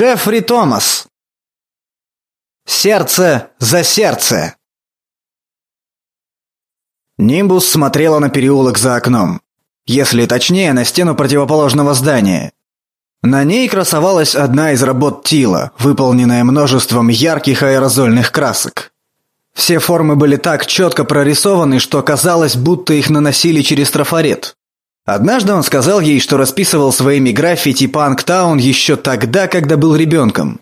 Джеффри Томас. Сердце за сердце. Нимбус смотрела на переулок за окном. Если точнее, на стену противоположного здания. На ней красовалась одна из работ Тила, выполненная множеством ярких аэрозольных красок. Все формы были так четко прорисованы, что казалось, будто их наносили через трафарет. Однажды он сказал ей, что расписывал своими граффити Панктаун еще тогда, когда был ребенком.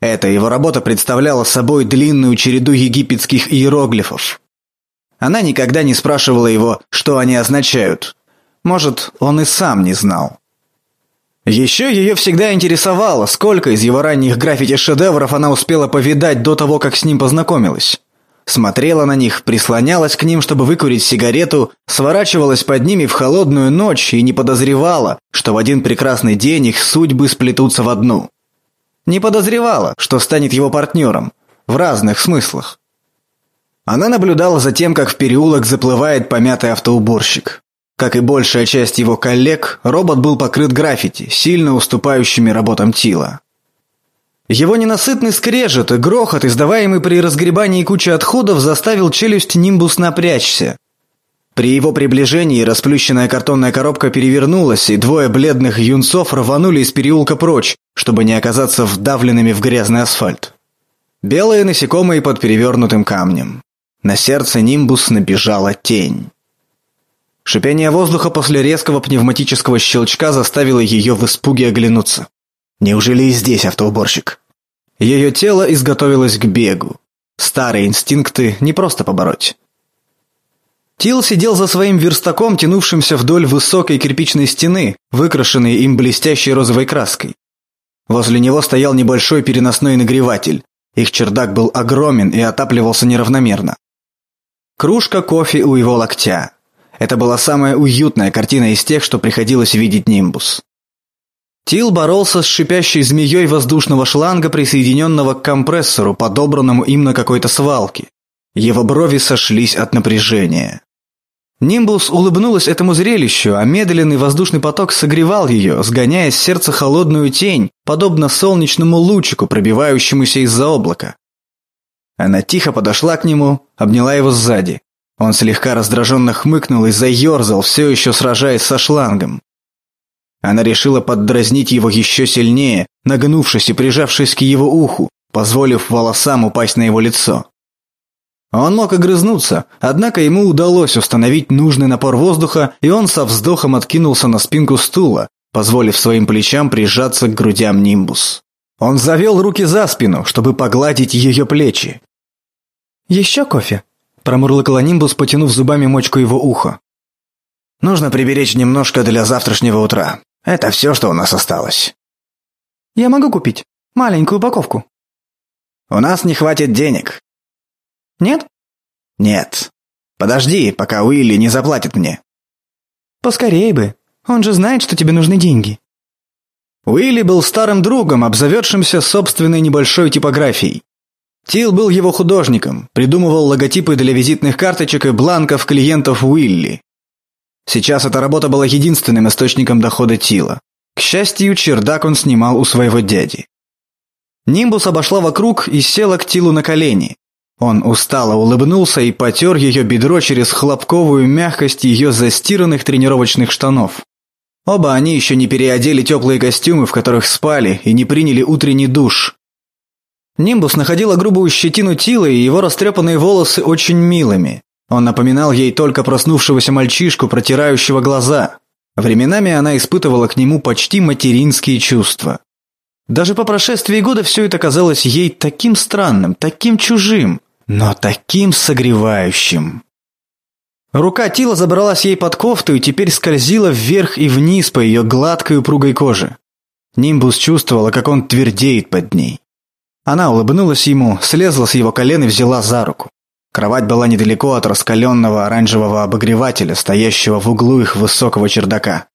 Эта его работа представляла собой длинную череду египетских иероглифов. Она никогда не спрашивала его, что они означают. Может, он и сам не знал. Еще ее всегда интересовало, сколько из его ранних граффити-шедевров она успела повидать до того, как с ним познакомилась смотрела на них, прислонялась к ним, чтобы выкурить сигарету, сворачивалась под ними в холодную ночь и не подозревала, что в один прекрасный день их судьбы сплетутся в одну. Не подозревала, что станет его партнером. В разных смыслах. Она наблюдала за тем, как в переулок заплывает помятый автоуборщик. Как и большая часть его коллег, робот был покрыт граффити, сильно уступающими работам Тила. Его ненасытный скрежет и грохот, издаваемый при разгребании кучи отходов, заставил челюсть Нимбус напрячься. При его приближении расплющенная картонная коробка перевернулась, и двое бледных юнцов рванули из переулка прочь, чтобы не оказаться вдавленными в грязный асфальт. Белые насекомые под перевернутым камнем. На сердце Нимбус набежала тень. Шипение воздуха после резкого пневматического щелчка заставило ее в испуге оглянуться. Неужели и здесь автоуборщик? Ее тело изготовилось к бегу. Старые инстинкты не просто побороть. Тил сидел за своим верстаком, тянувшимся вдоль высокой кирпичной стены, выкрашенной им блестящей розовой краской. Возле него стоял небольшой переносной нагреватель. Их чердак был огромен и отапливался неравномерно. Кружка кофе у его локтя. Это была самая уютная картина из тех, что приходилось видеть Нимбус. Тил боролся с шипящей змеей воздушного шланга, присоединенного к компрессору, подобранному им на какой-то свалке. Его брови сошлись от напряжения. Нимбус улыбнулась этому зрелищу, а медленный воздушный поток согревал ее, сгоняя с сердца холодную тень, подобно солнечному лучику, пробивающемуся из-за облака. Она тихо подошла к нему, обняла его сзади. Он слегка раздраженно хмыкнул и заерзал, все еще сражаясь со шлангом. Она решила поддразнить его еще сильнее, нагнувшись и прижавшись к его уху, позволив волосам упасть на его лицо. Он мог огрызнуться, однако ему удалось установить нужный напор воздуха, и он со вздохом откинулся на спинку стула, позволив своим плечам прижаться к грудям Нимбус. Он завел руки за спину, чтобы погладить ее плечи. «Еще кофе?» – промурлыкала Нимбус, потянув зубами мочку его уха. «Нужно приберечь немножко для завтрашнего утра. Это все, что у нас осталось. Я могу купить маленькую упаковку. У нас не хватит денег. Нет? Нет. Подожди, пока Уилли не заплатит мне. Поскорей бы. Он же знает, что тебе нужны деньги. Уилли был старым другом, обзаведшимся собственной небольшой типографией. Тил был его художником, придумывал логотипы для визитных карточек и бланков клиентов Уилли. Сейчас эта работа была единственным источником дохода Тила. К счастью, чердак он снимал у своего дяди. Нимбус обошла вокруг и села к Тилу на колени. Он устало улыбнулся и потер ее бедро через хлопковую мягкость ее застиранных тренировочных штанов. Оба они еще не переодели теплые костюмы, в которых спали, и не приняли утренний душ. Нимбус находила грубую щетину Тила и его растрепанные волосы очень милыми. Он напоминал ей только проснувшегося мальчишку, протирающего глаза. Временами она испытывала к нему почти материнские чувства. Даже по прошествии года все это казалось ей таким странным, таким чужим, но таким согревающим. Рука Тила забралась ей под кофту и теперь скользила вверх и вниз по ее гладкой упругой коже. Нимбус чувствовала, как он твердеет под ней. Она улыбнулась ему, слезла с его колен и взяла за руку. Кровать была недалеко от раскаленного оранжевого обогревателя, стоящего в углу их высокого чердака.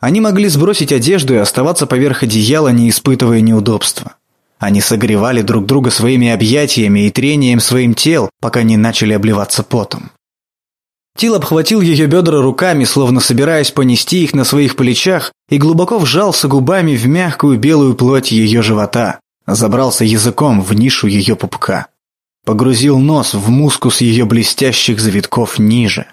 Они могли сбросить одежду и оставаться поверх одеяла, не испытывая неудобства. Они согревали друг друга своими объятиями и трением своим тел, пока не начали обливаться потом. Тил обхватил ее бедра руками, словно собираясь понести их на своих плечах, и глубоко вжался губами в мягкую белую плоть ее живота. Забрался языком в нишу ее пупка. Погрузил нос в мускус ее блестящих завитков ниже.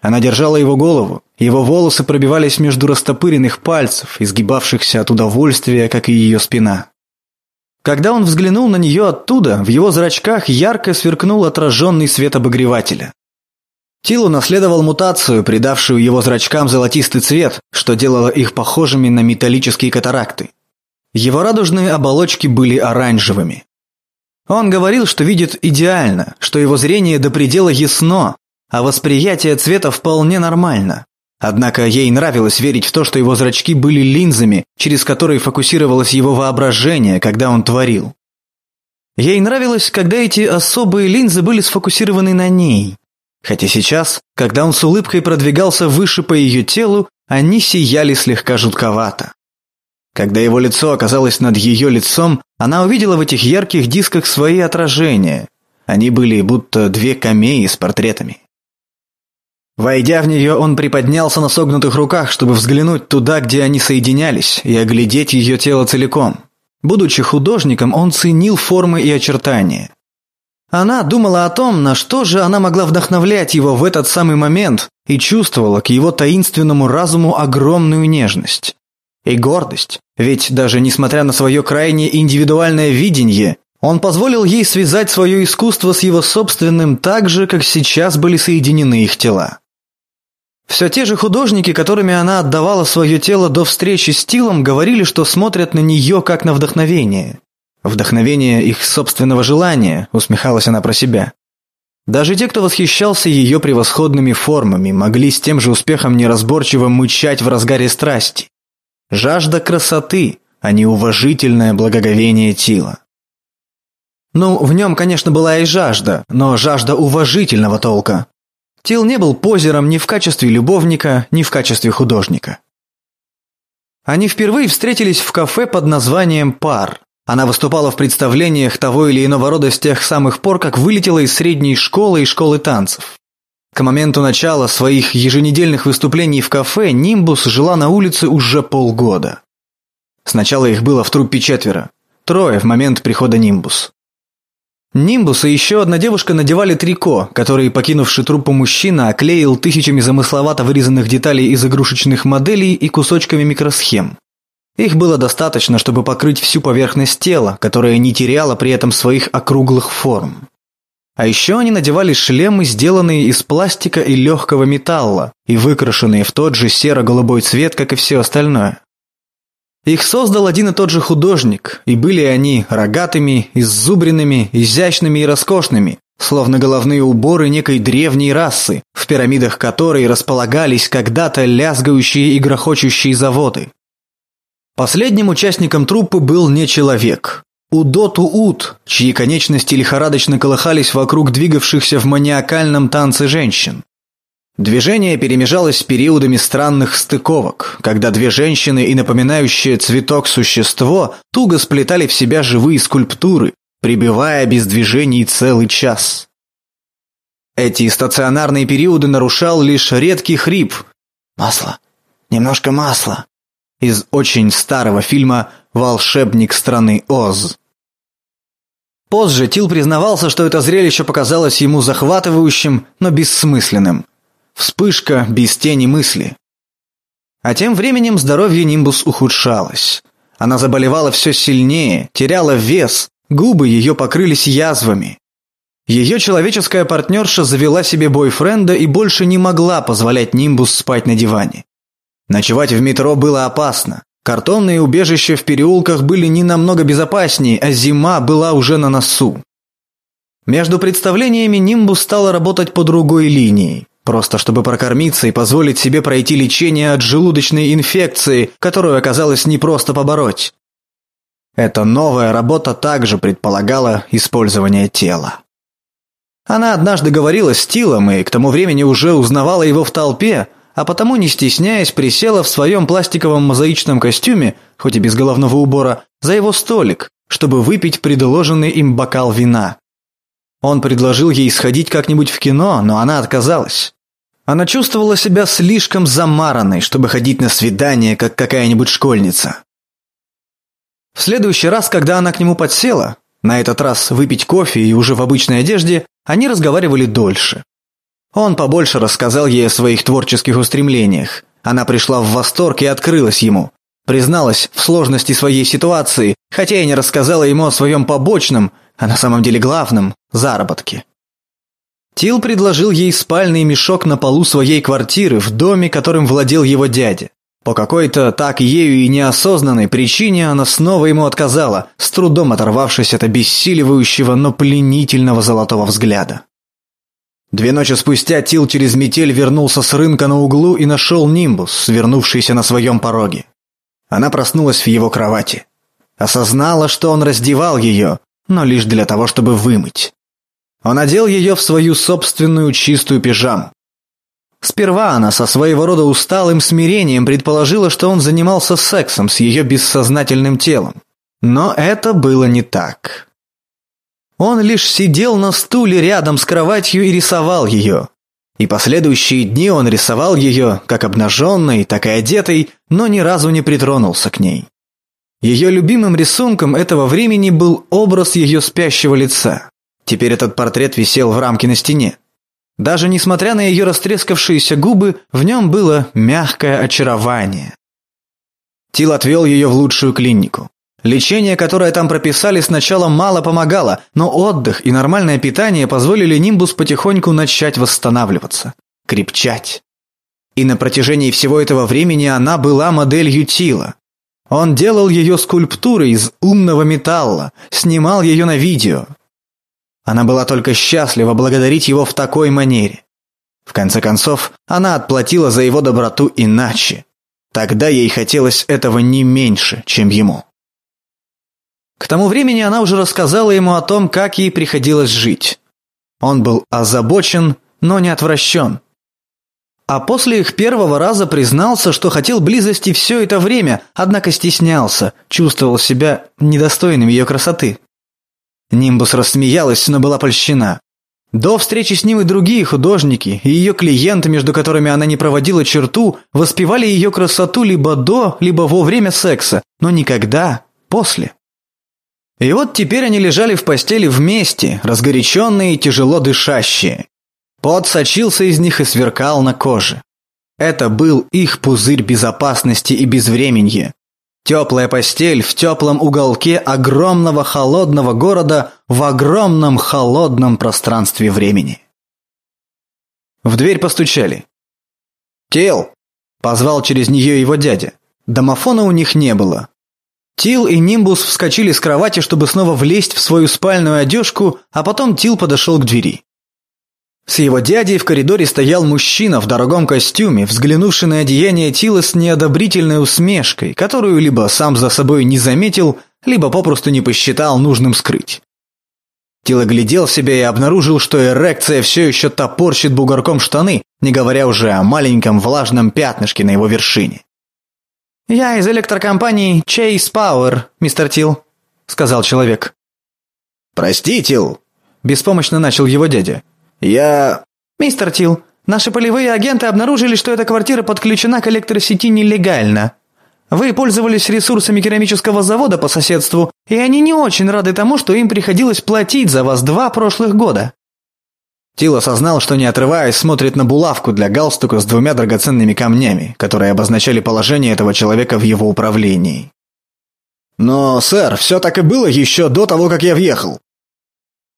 Она держала его голову, его волосы пробивались между растопыренных пальцев, изгибавшихся от удовольствия, как и ее спина. Когда он взглянул на нее оттуда, в его зрачках ярко сверкнул отраженный свет обогревателя. Тил унаследовал мутацию, придавшую его зрачкам золотистый цвет, что делало их похожими на металлические катаракты. Его радужные оболочки были оранжевыми. Он говорил, что видит идеально, что его зрение до предела ясно, а восприятие цвета вполне нормально. Однако ей нравилось верить в то, что его зрачки были линзами, через которые фокусировалось его воображение, когда он творил. Ей нравилось, когда эти особые линзы были сфокусированы на ней, Хотя сейчас, когда он с улыбкой продвигался выше по ее телу, они сияли слегка жутковато. Когда его лицо оказалось над ее лицом, она увидела в этих ярких дисках свои отражения. Они были будто две камеи с портретами. Войдя в нее, он приподнялся на согнутых руках, чтобы взглянуть туда, где они соединялись, и оглядеть ее тело целиком. Будучи художником, он ценил формы и очертания. Она думала о том, на что же она могла вдохновлять его в этот самый момент, и чувствовала к его таинственному разуму огромную нежность. И гордость, ведь даже несмотря на свое крайне индивидуальное видение, он позволил ей связать свое искусство с его собственным так же, как сейчас были соединены их тела. Все те же художники, которыми она отдавала свое тело до встречи с Тилом, говорили, что смотрят на нее как на вдохновение. Вдохновение их собственного желания, усмехалась она про себя. Даже те, кто восхищался ее превосходными формами, могли с тем же успехом неразборчиво мычать в разгаре страсти. Жажда красоты, а не уважительное благоговение Тила. Ну, в нем, конечно, была и жажда, но жажда уважительного толка. Тил не был позером ни в качестве любовника, ни в качестве художника. Они впервые встретились в кафе под названием «Пар». Она выступала в представлениях того или иного рода с тех самых пор, как вылетела из средней школы и школы танцев. К моменту начала своих еженедельных выступлений в кафе Нимбус жила на улице уже полгода. Сначала их было в труппе четверо. Трое в момент прихода Нимбус. Нимбус и еще одна девушка надевали трико, которые покинувший труппу мужчина оклеил тысячами замысловато вырезанных деталей из игрушечных моделей и кусочками микросхем. Их было достаточно, чтобы покрыть всю поверхность тела, которая не теряла при этом своих округлых форм. А еще они надевали шлемы, сделанные из пластика и легкого металла, и выкрашенные в тот же серо-голубой цвет, как и все остальное. Их создал один и тот же художник, и были они рогатыми, иззубренными, изящными и роскошными, словно головные уборы некой древней расы, в пирамидах которой располагались когда-то лязгающие и грохочущие заводы. Последним участником труппы был не человек. Удоту Ут, чьи конечности лихорадочно колыхались вокруг двигавшихся в маниакальном танце женщин. Движение перемежалось с периодами странных стыковок, когда две женщины и напоминающее цветок существо туго сплетали в себя живые скульптуры, прибивая без движений целый час. Эти стационарные периоды нарушал лишь редкий хрип. «Масло! Немножко масла!» из очень старого фильма «Волшебник страны Оз». Позже Тил признавался, что это зрелище показалось ему захватывающим, но бессмысленным. Вспышка без тени мысли. А тем временем здоровье Нимбус ухудшалось. Она заболевала все сильнее, теряла вес, губы ее покрылись язвами. Ее человеческая партнерша завела себе бойфренда и больше не могла позволять Нимбус спать на диване. Ночевать в метро было опасно. Картонные убежища в переулках были не намного безопаснее, а зима была уже на носу. Между представлениями Нимбус стала работать по другой линии, просто чтобы прокормиться и позволить себе пройти лечение от желудочной инфекции, которую оказалось непросто побороть. Эта новая работа также предполагала использование тела. Она однажды говорила с Тилом и к тому времени уже узнавала его в толпе, а потому, не стесняясь, присела в своем пластиковом мозаичном костюме, хоть и без головного убора, за его столик, чтобы выпить предложенный им бокал вина. Он предложил ей сходить как-нибудь в кино, но она отказалась. Она чувствовала себя слишком замаранной, чтобы ходить на свидание, как какая-нибудь школьница. В следующий раз, когда она к нему подсела, на этот раз выпить кофе и уже в обычной одежде, они разговаривали дольше. Он побольше рассказал ей о своих творческих устремлениях. Она пришла в восторг и открылась ему. Призналась в сложности своей ситуации, хотя и не рассказала ему о своем побочном, а на самом деле главном, заработке. Тил предложил ей спальный мешок на полу своей квартиры в доме, которым владел его дядя. По какой-то так ею и неосознанной причине она снова ему отказала, с трудом оторвавшись от обессиливающего, но пленительного золотого взгляда. Две ночи спустя Тил через метель вернулся с рынка на углу и нашел Нимбус, свернувшийся на своем пороге. Она проснулась в его кровати. Осознала, что он раздевал ее, но лишь для того, чтобы вымыть. Он одел ее в свою собственную чистую пижаму. Сперва она со своего рода усталым смирением предположила, что он занимался сексом с ее бессознательным телом. Но это было не так. Он лишь сидел на стуле рядом с кроватью и рисовал ее. И последующие дни он рисовал ее, как обнаженной, так и одетой, но ни разу не притронулся к ней. Ее любимым рисунком этого времени был образ ее спящего лица. Теперь этот портрет висел в рамке на стене. Даже несмотря на ее растрескавшиеся губы, в нем было мягкое очарование. Тил отвел ее в лучшую клинику. Лечение, которое там прописали, сначала мало помогало, но отдых и нормальное питание позволили Нимбус потихоньку начать восстанавливаться, крепчать. И на протяжении всего этого времени она была моделью Тила. Он делал ее скульптурой из умного металла, снимал ее на видео. Она была только счастлива благодарить его в такой манере. В конце концов, она отплатила за его доброту иначе. Тогда ей хотелось этого не меньше, чем ему. К тому времени она уже рассказала ему о том, как ей приходилось жить. Он был озабочен, но не отвращен. А после их первого раза признался, что хотел близости все это время, однако стеснялся, чувствовал себя недостойным ее красоты. Нимбус рассмеялась, но была польщена. До встречи с ним и другие художники, и ее клиенты, между которыми она не проводила черту, воспевали ее красоту либо до, либо во время секса, но никогда после. И вот теперь они лежали в постели вместе, разгоряченные и тяжело дышащие. Пот сочился из них и сверкал на коже. Это был их пузырь безопасности и безвременья. Теплая постель в теплом уголке огромного холодного города в огромном холодном пространстве времени. В дверь постучали. «Тел!» – позвал через нее его дядя. Домофона у них не было. Тил и Нимбус вскочили с кровати, чтобы снова влезть в свою спальную одежку, а потом Тил подошел к двери. С его дядей в коридоре стоял мужчина в дорогом костюме, взглянувший на одеяние Тила с неодобрительной усмешкой, которую либо сам за собой не заметил, либо попросту не посчитал нужным скрыть. Тил оглядел себя и обнаружил, что эрекция все еще топорщит бугорком штаны, не говоря уже о маленьком влажном пятнышке на его вершине. «Я из электрокомпании Chase Power, мистер Тил», — сказал человек. «Прости, Тил», — беспомощно начал его дядя. «Я...» «Мистер Тил, наши полевые агенты обнаружили, что эта квартира подключена к электросети нелегально. Вы пользовались ресурсами керамического завода по соседству, и они не очень рады тому, что им приходилось платить за вас два прошлых года». Тил осознал, что не отрываясь смотрит на булавку для галстука с двумя драгоценными камнями, которые обозначали положение этого человека в его управлении. «Но, сэр, все так и было еще до того, как я въехал».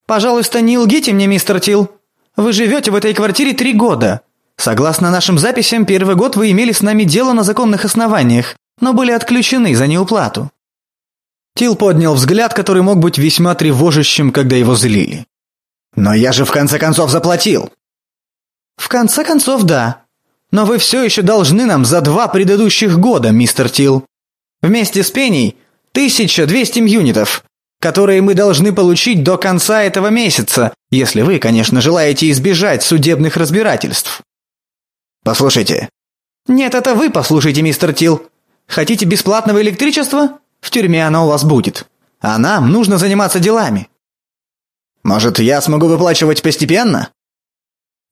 «Пожалуйста, не лгите мне, мистер Тил. Вы живете в этой квартире три года. Согласно нашим записям, первый год вы имели с нами дело на законных основаниях, но были отключены за неуплату». Тил поднял взгляд, который мог быть весьма тревожащим, когда его злили. «Но я же в конце концов заплатил!» «В конце концов, да. Но вы все еще должны нам за два предыдущих года, мистер Тил. Вместе с пеней 1200 юнитов, которые мы должны получить до конца этого месяца, если вы, конечно, желаете избежать судебных разбирательств». «Послушайте». «Нет, это вы послушайте, мистер Тил. Хотите бесплатного электричества? В тюрьме оно у вас будет. А нам нужно заниматься делами». Может, я смогу выплачивать постепенно?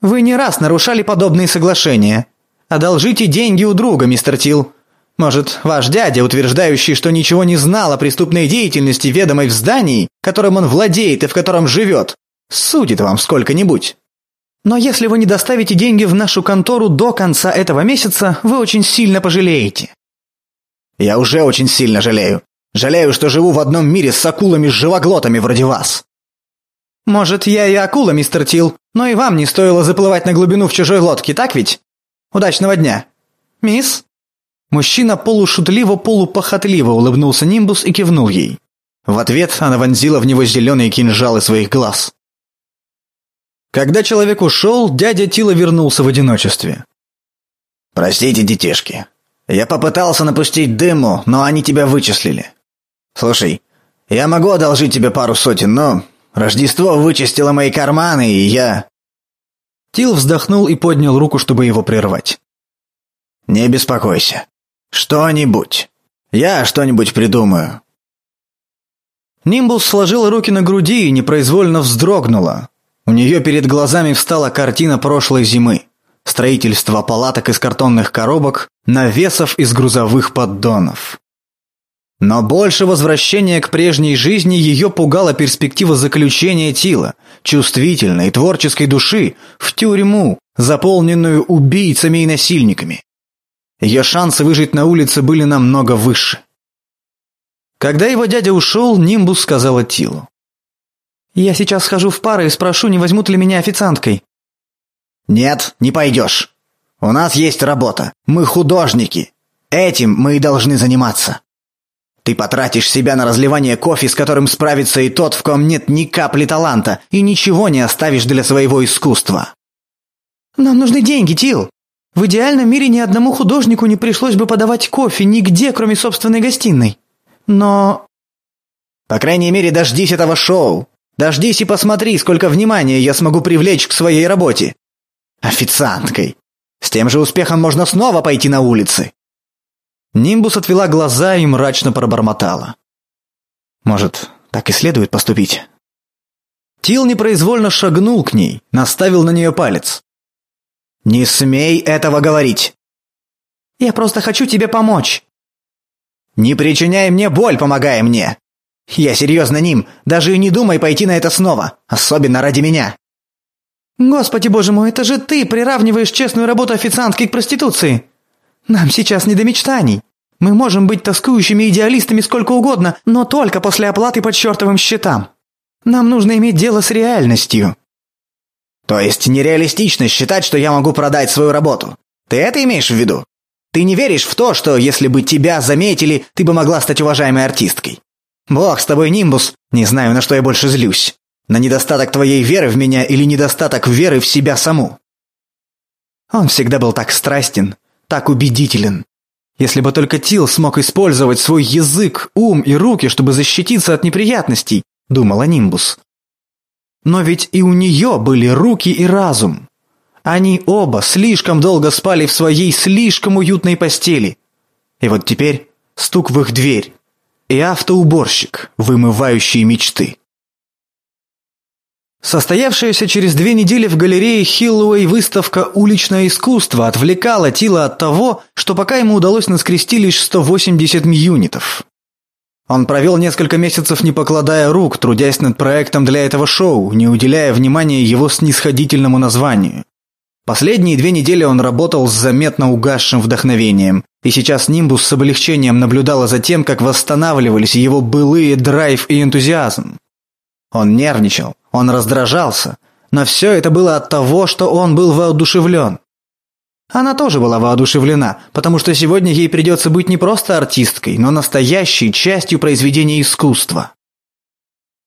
Вы не раз нарушали подобные соглашения. Одолжите деньги у друга, мистер Тил. Может, ваш дядя, утверждающий, что ничего не знал о преступной деятельности, ведомой в здании, которым он владеет и в котором живет, судит вам сколько-нибудь. Но если вы не доставите деньги в нашу контору до конца этого месяца, вы очень сильно пожалеете. Я уже очень сильно жалею. Жалею, что живу в одном мире с акулами-живоглотами вроде вас. Может, я и акула, мистер Тил, но и вам не стоило заплывать на глубину в чужой лодке, так ведь? Удачного дня. Мисс? Мужчина полушутливо-полупохотливо улыбнулся Нимбус и кивнул ей. В ответ она вонзила в него зеленые кинжалы своих глаз. Когда человек ушел, дядя Тила вернулся в одиночестве. «Простите, детишки. Я попытался напустить дыму, но они тебя вычислили. Слушай, я могу одолжить тебе пару сотен, но Рождество вычистило мои карманы, и я...» Тил вздохнул и поднял руку, чтобы его прервать. «Не беспокойся. Что-нибудь. Я что-нибудь придумаю». Нимбус сложила руки на груди и непроизвольно вздрогнула. У нее перед глазами встала картина прошлой зимы. Строительство палаток из картонных коробок, навесов из грузовых поддонов. Но больше возвращения к прежней жизни ее пугала перспектива заключения Тила, чувствительной, творческой души, в тюрьму, заполненную убийцами и насильниками. Ее шансы выжить на улице были намного выше. Когда его дядя ушел, Нимбус сказала Тилу. «Я сейчас схожу в пары и спрошу, не возьмут ли меня официанткой». «Нет, не пойдешь. У нас есть работа. Мы художники. Этим мы и должны заниматься. Ты потратишь себя на разливание кофе, с которым справится и тот, в ком нет ни капли таланта, и ничего не оставишь для своего искусства». «Нам нужны деньги, Тил. В идеальном мире ни одному художнику не пришлось бы подавать кофе нигде, кроме собственной гостиной. Но...» «По крайней мере, дождись этого шоу. Дождись и посмотри, сколько внимания я смогу привлечь к своей работе. Официанткой. С тем же успехом можно снова пойти на улицы». Нимбус отвела глаза и мрачно пробормотала. «Может, так и следует поступить?» Тил непроизвольно шагнул к ней, наставил на нее палец. «Не смей этого говорить!» «Я просто хочу тебе помочь!» «Не причиняй мне боль, помогая мне!» «Я серьезно, Ним, даже и не думай пойти на это снова, особенно ради меня!» «Господи боже мой, это же ты приравниваешь честную работу официантки к проституции! Нам сейчас не до мечтаний! Мы можем быть тоскующими идеалистами сколько угодно, но только после оплаты по чертовым счетам! Нам нужно иметь дело с реальностью!» То есть нереалистично считать, что я могу продать свою работу. Ты это имеешь в виду? Ты не веришь в то, что если бы тебя заметили, ты бы могла стать уважаемой артисткой. Бог с тобой, Нимбус, не знаю, на что я больше злюсь. На недостаток твоей веры в меня или недостаток веры в себя саму. Он всегда был так страстен, так убедителен. Если бы только Тил смог использовать свой язык, ум и руки, чтобы защититься от неприятностей, думала Нимбус. Но ведь и у нее были руки и разум. Они оба слишком долго спали в своей слишком уютной постели. И вот теперь стук в их дверь. И автоуборщик, вымывающий мечты. Состоявшаяся через две недели в галерее Хиллуэй выставка «Уличное искусство» отвлекала Тила от того, что пока ему удалось наскрести лишь 180 мьюнитов. Он провел несколько месяцев, не покладая рук, трудясь над проектом для этого шоу, не уделяя внимания его снисходительному названию. Последние две недели он работал с заметно угасшим вдохновением, и сейчас Нимбус с облегчением наблюдала за тем, как восстанавливались его былые драйв и энтузиазм. Он нервничал, он раздражался, но все это было от того, что он был воодушевлен. Она тоже была воодушевлена, потому что сегодня ей придется быть не просто артисткой, но настоящей частью произведения искусства.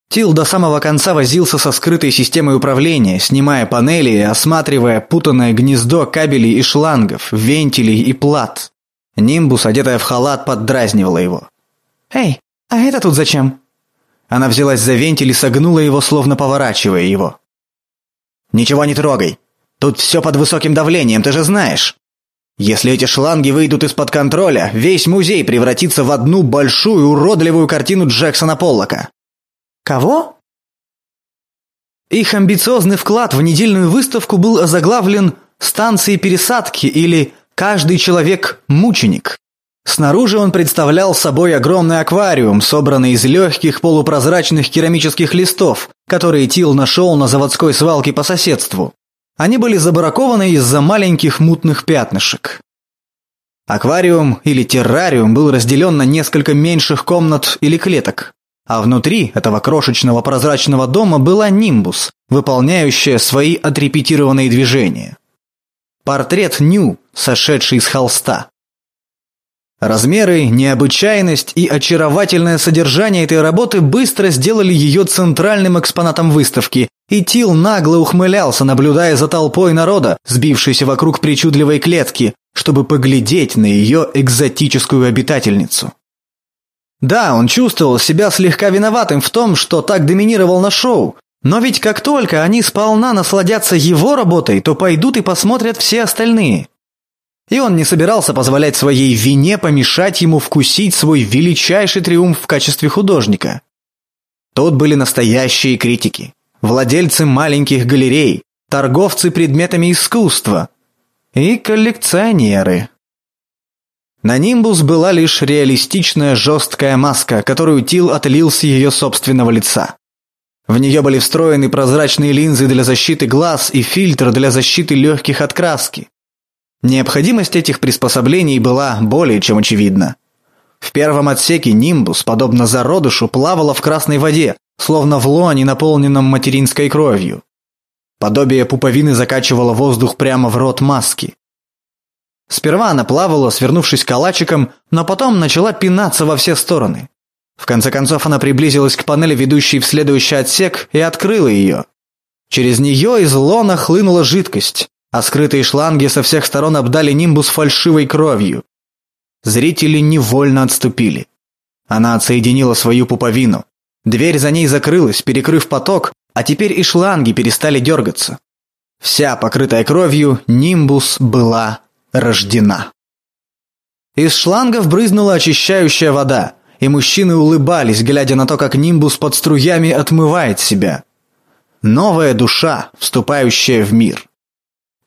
Тил до самого конца возился со скрытой системой управления, снимая панели и осматривая путанное гнездо кабелей и шлангов, вентилей и плат. Нимбус, одетая в халат, поддразнивала его. «Эй, а это тут зачем?» Она взялась за вентиль и согнула его, словно поворачивая его. «Ничего не трогай. Тут все под высоким давлением, ты же знаешь. Если эти шланги выйдут из-под контроля, весь музей превратится в одну большую уродливую картину Джексона Поллока. Кого? Их амбициозный вклад в недельную выставку был озаглавлен «Станции пересадки» или «Каждый человек – мученик». Снаружи он представлял собой огромный аквариум, собранный из легких полупрозрачных керамических листов, которые Тил нашел на заводской свалке по соседству. Они были забракованы из-за маленьких мутных пятнышек. Аквариум или террариум был разделен на несколько меньших комнат или клеток, а внутри этого крошечного прозрачного дома была нимбус, выполняющая свои отрепетированные движения. Портрет Ню, сошедший с холста. Размеры, необычайность и очаровательное содержание этой работы быстро сделали ее центральным экспонатом выставки, и Тил нагло ухмылялся, наблюдая за толпой народа, сбившейся вокруг причудливой клетки, чтобы поглядеть на ее экзотическую обитательницу. Да, он чувствовал себя слегка виноватым в том, что так доминировал на шоу, но ведь как только они сполна насладятся его работой, то пойдут и посмотрят все остальные. И он не собирался позволять своей вине помешать ему вкусить свой величайший триумф в качестве художника. Тут были настоящие критики владельцы маленьких галерей, торговцы предметами искусства и коллекционеры. На Нимбус была лишь реалистичная жесткая маска, которую Тил отлил с ее собственного лица. В нее были встроены прозрачные линзы для защиты глаз и фильтр для защиты легких от краски. Необходимость этих приспособлений была более чем очевидна. В первом отсеке Нимбус, подобно зародышу, плавала в красной воде, словно в лоне, наполненном материнской кровью. Подобие пуповины закачивало воздух прямо в рот маски. Сперва она плавала, свернувшись калачиком, но потом начала пинаться во все стороны. В конце концов она приблизилась к панели, ведущей в следующий отсек, и открыла ее. Через нее из лона хлынула жидкость, а скрытые шланги со всех сторон обдали нимбус фальшивой кровью. Зрители невольно отступили. Она отсоединила свою пуповину. Дверь за ней закрылась, перекрыв поток, а теперь и шланги перестали дергаться. Вся покрытая кровью, нимбус была рождена. Из шлангов брызнула очищающая вода, и мужчины улыбались, глядя на то, как нимбус под струями отмывает себя. Новая душа, вступающая в мир.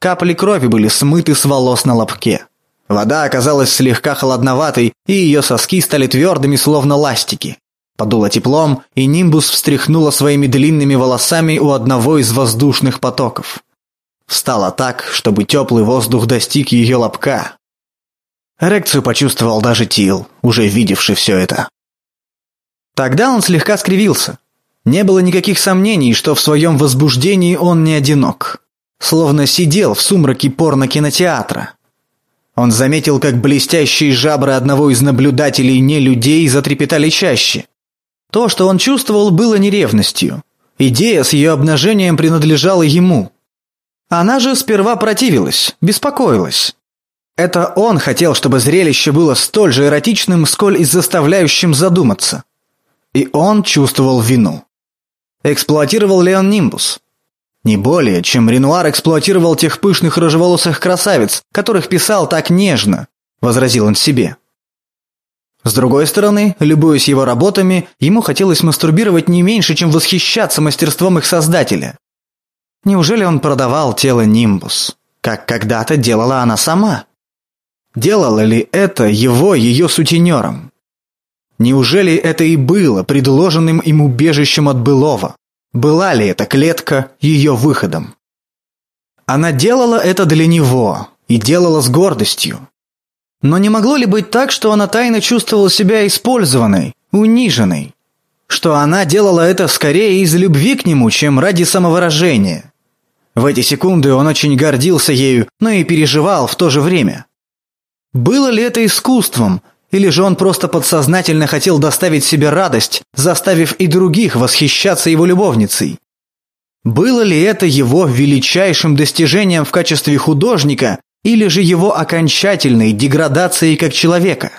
Капли крови были смыты с волос на лобке. Вода оказалась слегка холодноватой, и ее соски стали твердыми, словно ластики. Подуло теплом, и Нимбус встряхнула своими длинными волосами у одного из воздушных потоков. Встала так, чтобы теплый воздух достиг ее лобка. Эрекцию почувствовал даже Тил, уже видевший все это. Тогда он слегка скривился. Не было никаких сомнений, что в своем возбуждении он не одинок. Словно сидел в сумраке порно-кинотеатра. Он заметил, как блестящие жабры одного из наблюдателей не людей затрепетали чаще. То, что он чувствовал, было не ревностью. Идея с ее обнажением принадлежала ему. Она же сперва противилась, беспокоилась. Это он хотел, чтобы зрелище было столь же эротичным, сколь и заставляющим задуматься. И он чувствовал вину. Эксплуатировал ли он Нимбус? Не более, чем Ренуар эксплуатировал тех пышных рыжеволосых красавиц, которых писал так нежно, возразил он себе. С другой стороны, любуясь его работами, ему хотелось мастурбировать не меньше, чем восхищаться мастерством их создателя. Неужели он продавал тело Нимбус, как когда-то делала она сама? Делала ли это его ее сутенером? Неужели это и было предложенным им убежищем от былого? Была ли эта клетка ее выходом? Она делала это для него и делала с гордостью. Но не могло ли быть так, что она тайно чувствовала себя использованной, униженной? Что она делала это скорее из любви к нему, чем ради самовыражения? В эти секунды он очень гордился ею, но и переживал в то же время. Было ли это искусством, или же он просто подсознательно хотел доставить себе радость, заставив и других восхищаться его любовницей? Было ли это его величайшим достижением в качестве художника, или же его окончательной деградацией как человека.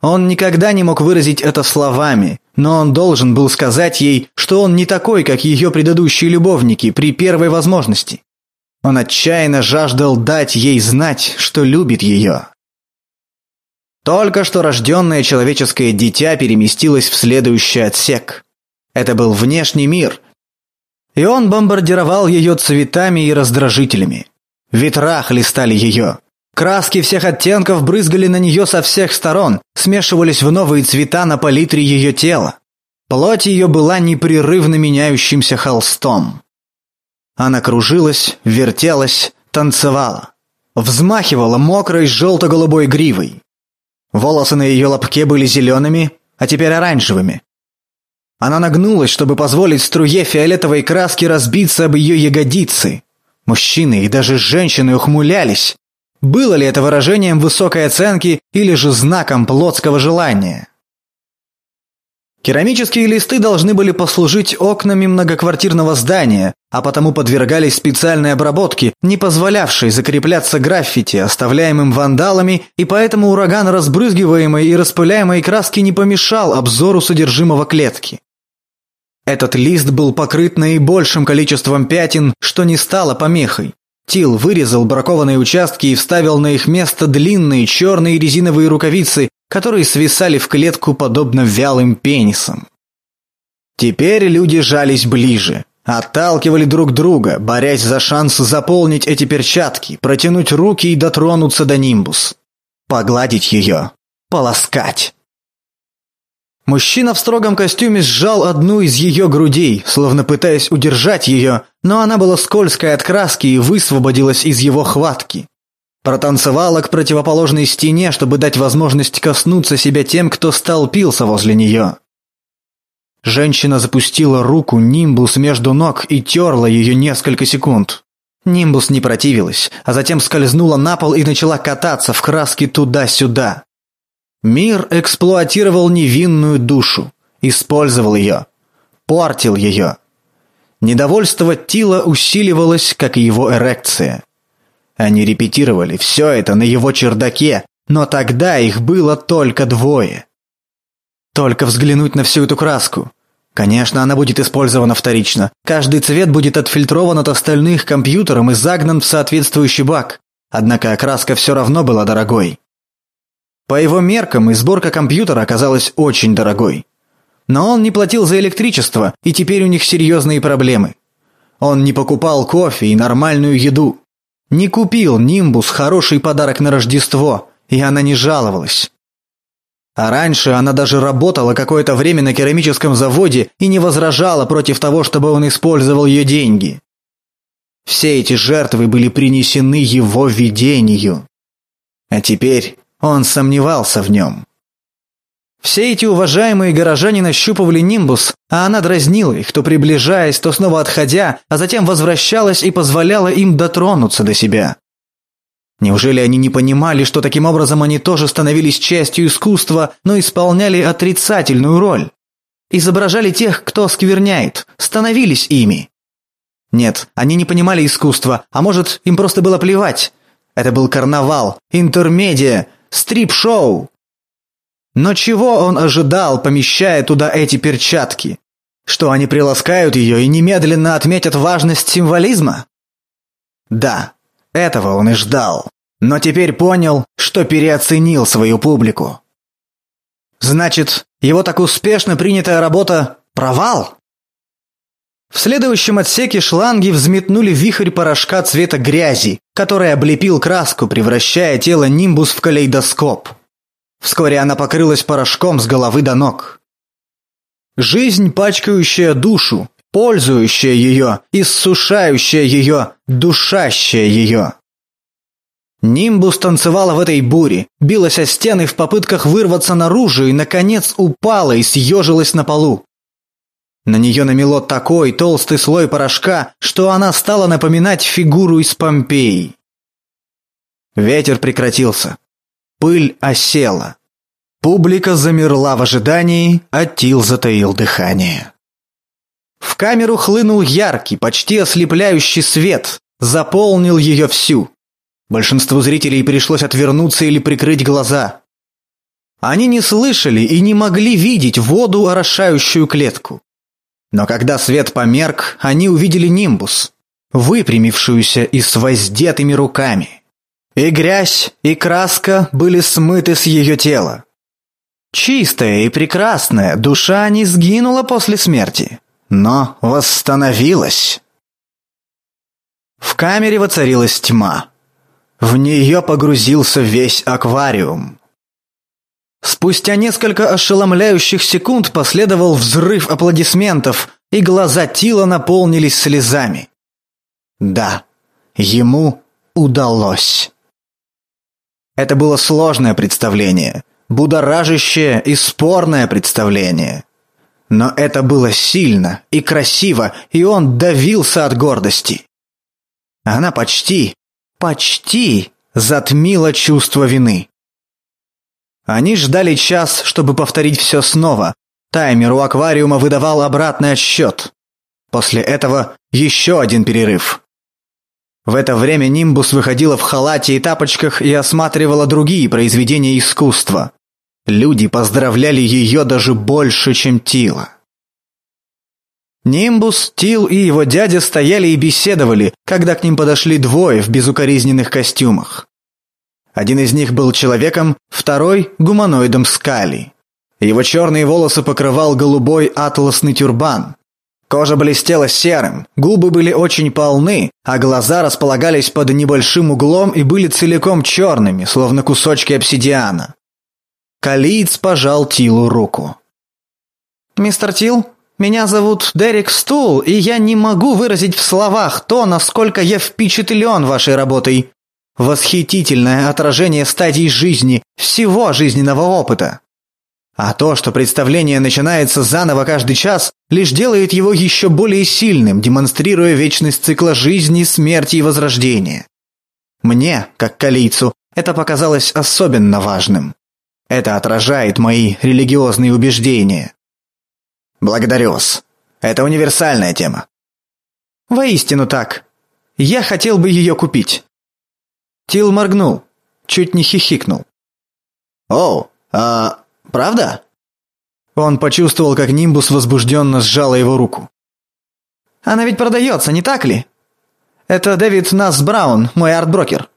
Он никогда не мог выразить это словами, но он должен был сказать ей, что он не такой, как ее предыдущие любовники при первой возможности. Он отчаянно жаждал дать ей знать, что любит ее. Только что рожденное человеческое дитя переместилось в следующий отсек. Это был внешний мир. и он бомбардировал ее цветами и раздражителями. Ветра хлестали ее. Краски всех оттенков брызгали на нее со всех сторон, смешивались в новые цвета на палитре ее тела. Плоть ее была непрерывно меняющимся холстом. Она кружилась, вертелась, танцевала. Взмахивала мокрой желто-голубой гривой. Волосы на ее лобке были зелеными, а теперь оранжевыми. Она нагнулась, чтобы позволить струе фиолетовой краски разбиться об ее ягодицы. Мужчины и даже женщины ухмылялись. Было ли это выражением высокой оценки или же знаком плотского желания? Керамические листы должны были послужить окнами многоквартирного здания, а потому подвергались специальной обработке, не позволявшей закрепляться граффити, оставляемым вандалами, и поэтому ураган разбрызгиваемой и распыляемой краски не помешал обзору содержимого клетки. Этот лист был покрыт наибольшим количеством пятен, что не стало помехой. Тил вырезал бракованные участки и вставил на их место длинные черные резиновые рукавицы, которые свисали в клетку подобно вялым пенисам. Теперь люди жались ближе, отталкивали друг друга, борясь за шанс заполнить эти перчатки, протянуть руки и дотронуться до нимбус. Погладить ее, полоскать. Мужчина в строгом костюме сжал одну из ее грудей, словно пытаясь удержать ее, но она была скользкой от краски и высвободилась из его хватки. Протанцевала к противоположной стене, чтобы дать возможность коснуться себя тем, кто столпился возле нее. Женщина запустила руку Нимбус между ног и терла ее несколько секунд. Нимбус не противилась, а затем скользнула на пол и начала кататься в краске туда-сюда. Мир эксплуатировал невинную душу, использовал ее, портил ее. Недовольство Тила усиливалось, как и его эрекция. Они репетировали все это на его чердаке, но тогда их было только двое. Только взглянуть на всю эту краску. Конечно, она будет использована вторично. Каждый цвет будет отфильтрован от остальных компьютером и загнан в соответствующий бак. Однако окраска все равно была дорогой. По его меркам и сборка компьютера оказалась очень дорогой. Но он не платил за электричество, и теперь у них серьезные проблемы. Он не покупал кофе и нормальную еду. Не купил Нимбус хороший подарок на Рождество, и она не жаловалась. А раньше она даже работала какое-то время на керамическом заводе и не возражала против того, чтобы он использовал ее деньги. Все эти жертвы были принесены его видению. А теперь он сомневался в нем. Все эти уважаемые горожане нащупывали нимбус, а она дразнила их, то приближаясь, то снова отходя, а затем возвращалась и позволяла им дотронуться до себя. Неужели они не понимали, что таким образом они тоже становились частью искусства, но исполняли отрицательную роль? Изображали тех, кто скверняет, становились ими. Нет, они не понимали искусства, а может, им просто было плевать. Это был карнавал, интермедия, Стрип-шоу! Но чего он ожидал, помещая туда эти перчатки? Что они приласкают ее и немедленно отметят важность символизма? Да, этого он и ждал. Но теперь понял, что переоценил свою публику. Значит, его так успешно принятая работа – провал? В следующем отсеке шланги взметнули вихрь порошка цвета грязи, который облепил краску, превращая тело Нимбус в калейдоскоп. Вскоре она покрылась порошком с головы до ног. Жизнь, пачкающая душу, пользующая ее, иссушающая ее, душащая ее. Нимбус танцевала в этой буре, билась о стены в попытках вырваться наружу и, наконец, упала и съежилась на полу. На нее намело такой толстый слой порошка, что она стала напоминать фигуру из Помпеи. Ветер прекратился. Пыль осела. Публика замерла в ожидании, а Тил затаил дыхание. В камеру хлынул яркий, почти ослепляющий свет, заполнил ее всю. Большинству зрителей пришлось отвернуться или прикрыть глаза. Они не слышали и не могли видеть воду, орошающую клетку. Но когда свет померк, они увидели нимбус, выпрямившуюся и с воздетыми руками. И грязь, и краска были смыты с ее тела. Чистая и прекрасная, душа не сгинула после смерти. но восстановилась. В камере воцарилась тьма. В нее погрузился весь аквариум. Спустя несколько ошеломляющих секунд последовал взрыв аплодисментов, и глаза Тила наполнились слезами. Да, ему удалось. Это было сложное представление, будоражащее и спорное представление. Но это было сильно и красиво, и он давился от гордости. Она почти, почти затмила чувство вины. Они ждали час, чтобы повторить все снова. Таймер у аквариума выдавал обратный отсчет. После этого еще один перерыв. В это время Нимбус выходила в халате и тапочках и осматривала другие произведения искусства. Люди поздравляли ее даже больше, чем Тила. Нимбус, Тил и его дядя стояли и беседовали, когда к ним подошли двое в безукоризненных костюмах. Один из них был человеком, второй – гуманоидом Скали. Его черные волосы покрывал голубой атласный тюрбан. Кожа блестела серым, губы были очень полны, а глаза располагались под небольшим углом и были целиком черными, словно кусочки обсидиана. Калиец пожал Тилу руку. «Мистер Тил, меня зовут Дерек Стул, и я не могу выразить в словах то, насколько я впечатлен вашей работой. Восхитительное отражение стадий жизни, всего жизненного опыта. А то, что представление начинается заново каждый час, лишь делает его еще более сильным, демонстрируя вечность цикла жизни, смерти и возрождения. Мне, как калийцу, это показалось особенно важным. Это отражает мои религиозные убеждения. Благодарю вас. Это универсальная тема. Воистину так. Я хотел бы ее купить. Тил моргнул, чуть не хихикнул. «Оу, а правда?» Он почувствовал, как Нимбус возбужденно сжала его руку. «Она ведь продается, не так ли? Это Дэвид Нас Браун, мой арт-брокер».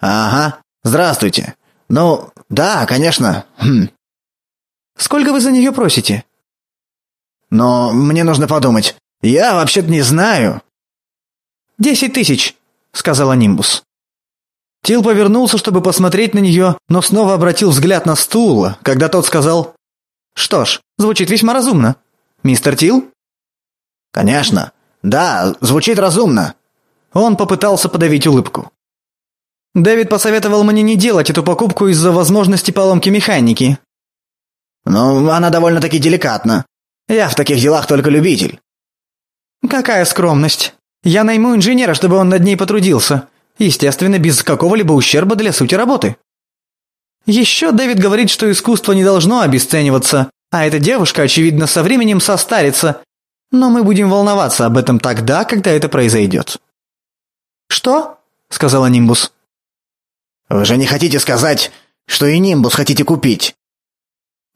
«Ага, здравствуйте. Ну, да, конечно. Хм. Сколько вы за нее просите?» «Но мне нужно подумать. Я вообще-то не знаю». «Десять тысяч», — сказала Нимбус. Тил повернулся, чтобы посмотреть на нее, но снова обратил взгляд на стул, когда тот сказал «Что ж, звучит весьма разумно. Мистер Тил?» «Конечно. Да, звучит разумно». Он попытался подавить улыбку. «Дэвид посоветовал мне не делать эту покупку из-за возможности поломки механики». «Ну, она довольно-таки деликатна. Я в таких делах только любитель». «Какая скромность. Я найму инженера, чтобы он над ней потрудился. Естественно, без какого-либо ущерба для сути работы. Еще Дэвид говорит, что искусство не должно обесцениваться, а эта девушка, очевидно, со временем состарится. Но мы будем волноваться об этом тогда, когда это произойдет. «Что?» – сказала Нимбус. «Вы же не хотите сказать, что и Нимбус хотите купить?»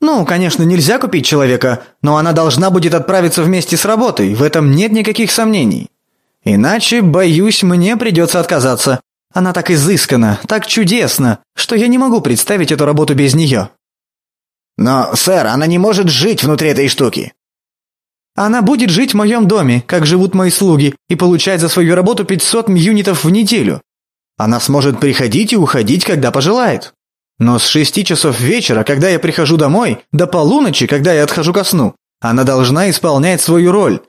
«Ну, конечно, нельзя купить человека, но она должна будет отправиться вместе с работой, в этом нет никаких сомнений. Иначе, боюсь, мне придется отказаться. Она так изыскана, так чудесна, что я не могу представить эту работу без нее». «Но, сэр, она не может жить внутри этой штуки». «Она будет жить в моем доме, как живут мои слуги, и получать за свою работу 500 юнитов в неделю. Она сможет приходить и уходить, когда пожелает. Но с шести часов вечера, когда я прихожу домой, до полуночи, когда я отхожу ко сну, она должна исполнять свою роль.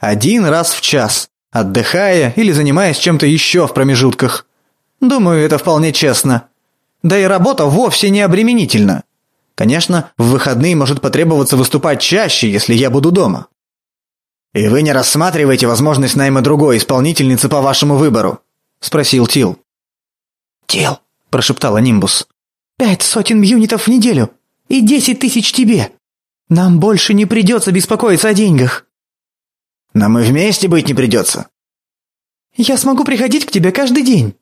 Один раз в час отдыхая или занимаясь чем-то еще в промежутках. Думаю, это вполне честно. Да и работа вовсе не обременительна. Конечно, в выходные может потребоваться выступать чаще, если я буду дома. «И вы не рассматриваете возможность найма другой исполнительницы по вашему выбору?» – спросил Тил. «Тил», – прошептала Нимбус. «Пять сотен юнитов в неделю и десять тысяч тебе. Нам больше не придется беспокоиться о деньгах». Нам и вместе быть не придется. Я смогу приходить к тебе каждый день.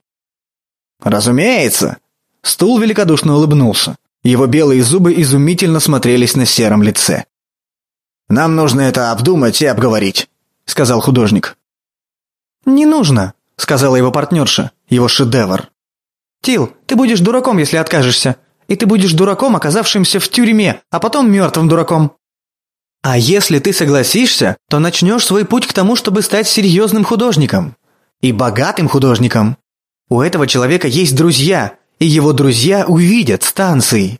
Разумеется. Стул великодушно улыбнулся. Его белые зубы изумительно смотрелись на сером лице. «Нам нужно это обдумать и обговорить», — сказал художник. «Не нужно», — сказала его партнерша, его шедевр. «Тил, ты будешь дураком, если откажешься. И ты будешь дураком, оказавшимся в тюрьме, а потом мертвым дураком». А если ты согласишься, то начнешь свой путь к тому, чтобы стать серьезным художником. И богатым художником. У этого человека есть друзья, и его друзья увидят станции.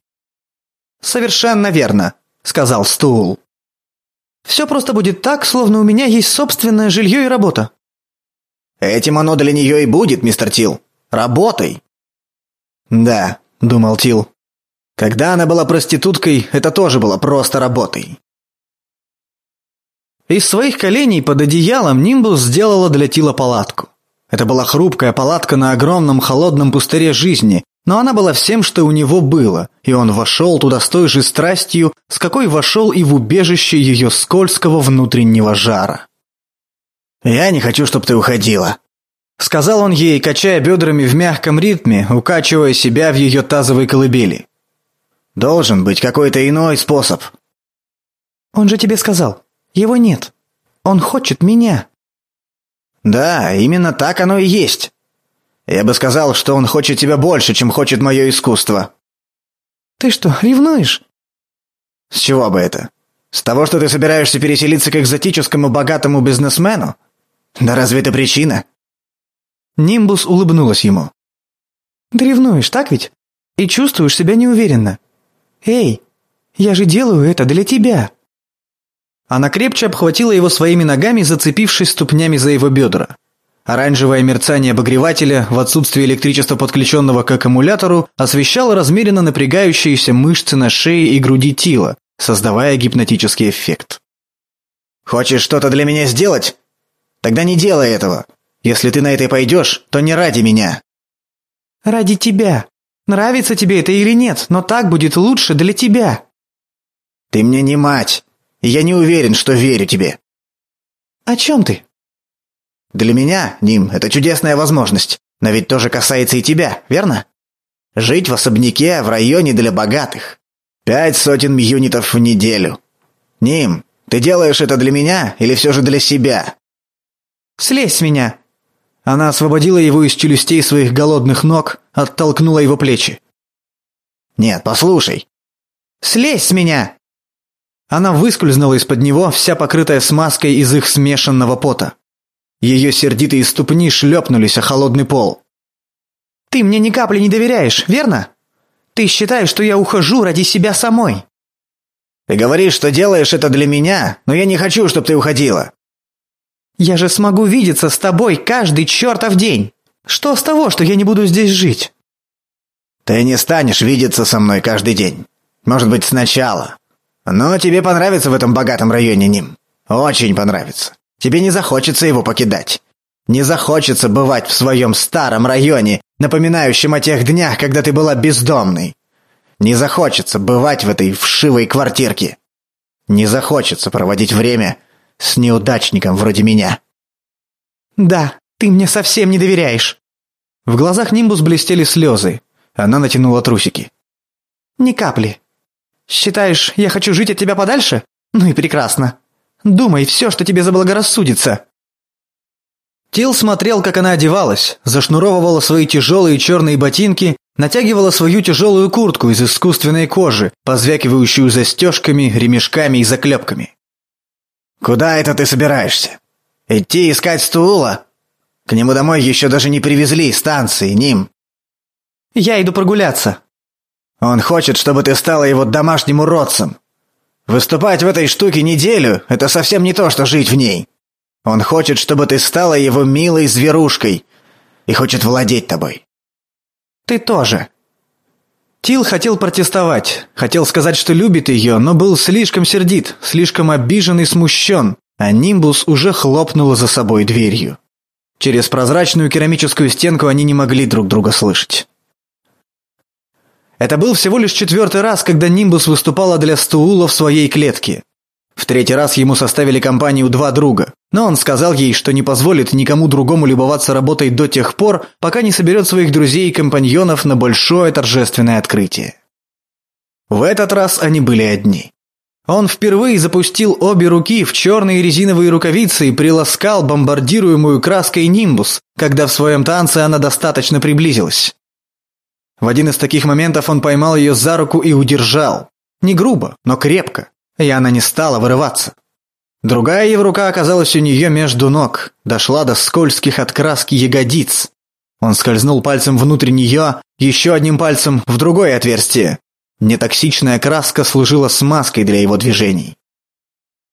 «Совершенно верно», — сказал Стул. «Все просто будет так, словно у меня есть собственное жилье и работа». «Этим оно для нее и будет, мистер Тил. Работай!» «Да», — думал Тил. «Когда она была проституткой, это тоже было просто работой». Из своих коленей под одеялом Нимбус сделала для Тила палатку. Это была хрупкая палатка на огромном холодном пустыре жизни, но она была всем, что у него было, и он вошел туда с той же страстью, с какой вошел и в убежище ее скользкого внутреннего жара. «Я не хочу, чтобы ты уходила», — сказал он ей, качая бедрами в мягком ритме, укачивая себя в ее тазовой колыбели. «Должен быть какой-то иной способ». «Он же тебе сказал, его нет. Он хочет меня». «Да, именно так оно и есть. Я бы сказал, что он хочет тебя больше, чем хочет мое искусство». «Ты что, ревнуешь?» «С чего бы это? С того, что ты собираешься переселиться к экзотическому богатому бизнесмену? Да разве это причина?» Нимбус улыбнулась ему. «Ты ревнуешь, так ведь? И чувствуешь себя неуверенно. Эй, я же делаю это для тебя!» Она крепче обхватила его своими ногами, зацепившись ступнями за его бедра. Оранжевое мерцание обогревателя в отсутствие электричества, подключенного к аккумулятору, освещало размеренно напрягающиеся мышцы на шее и груди Тила, создавая гипнотический эффект. «Хочешь что-то для меня сделать? Тогда не делай этого. Если ты на это пойдешь, то не ради меня». «Ради тебя. Нравится тебе это или нет, но так будет лучше для тебя». «Ты мне не мать, я не уверен, что верю тебе». «О чем ты?» Для меня, Ним, это чудесная возможность. Но ведь тоже касается и тебя, верно? Жить в особняке в районе для богатых. Пять сотен юнитов в неделю. Ним, ты делаешь это для меня или все же для себя? Слезь с меня. Она освободила его из челюстей своих голодных ног, оттолкнула его плечи. Нет, послушай. Слезь с меня. Она выскользнула из-под него, вся покрытая смазкой из их смешанного пота. Ее сердитые ступни шлепнулись о холодный пол. «Ты мне ни капли не доверяешь, верно? Ты считаешь, что я ухожу ради себя самой?» «Ты говоришь, что делаешь это для меня, но я не хочу, чтобы ты уходила». «Я же смогу видеться с тобой каждый чертов день. Что с того, что я не буду здесь жить?» «Ты не станешь видеться со мной каждый день. Может быть, сначала. Но тебе понравится в этом богатом районе, Ним. Очень понравится. Тебе не захочется его покидать. Не захочется бывать в своем старом районе, напоминающем о тех днях, когда ты была бездомной. Не захочется бывать в этой вшивой квартирке. Не захочется проводить время с неудачником вроде меня. Да, ты мне совсем не доверяешь. В глазах Нимбус блестели слезы. Она натянула трусики. Ни капли. Считаешь, я хочу жить от тебя подальше? Ну и прекрасно. Думай все, что тебе заблагорассудится». Тил смотрел, как она одевалась, зашнуровывала свои тяжелые черные ботинки, натягивала свою тяжелую куртку из искусственной кожи, позвякивающую застежками, ремешками и заклепками. «Куда это ты собираешься? Идти искать стула? К нему домой еще даже не привезли станции, Ним». «Я иду прогуляться». «Он хочет, чтобы ты стала его домашним уродцем. Выступать в этой штуке неделю – это совсем не то, что жить в ней. Он хочет, чтобы ты стала его милой зверушкой и хочет владеть тобой. Ты тоже. Тил хотел протестовать, хотел сказать, что любит ее, но был слишком сердит, слишком обижен и смущен, а Нимбус уже хлопнула за собой дверью. Через прозрачную керамическую стенку они не могли друг друга слышать. Это был всего лишь четвертый раз, когда Нимбус выступала для Стуула в своей клетке. В третий раз ему составили компанию два друга, но он сказал ей, что не позволит никому другому любоваться работой до тех пор, пока не соберет своих друзей и компаньонов на большое торжественное открытие. В этот раз они были одни. Он впервые запустил обе руки в черные резиновые рукавицы и приласкал бомбардируемую краской Нимбус, когда в своем танце она достаточно приблизилась. В один из таких моментов он поймал ее за руку и удержал. Не грубо, но крепко. и она не стала вырываться. Другая его рука оказалась у нее между ног, дошла до скользких от краски ягодиц. Он скользнул пальцем внутрь нее, еще одним пальцем в другое отверстие. Нетоксичная краска служила смазкой для его движений.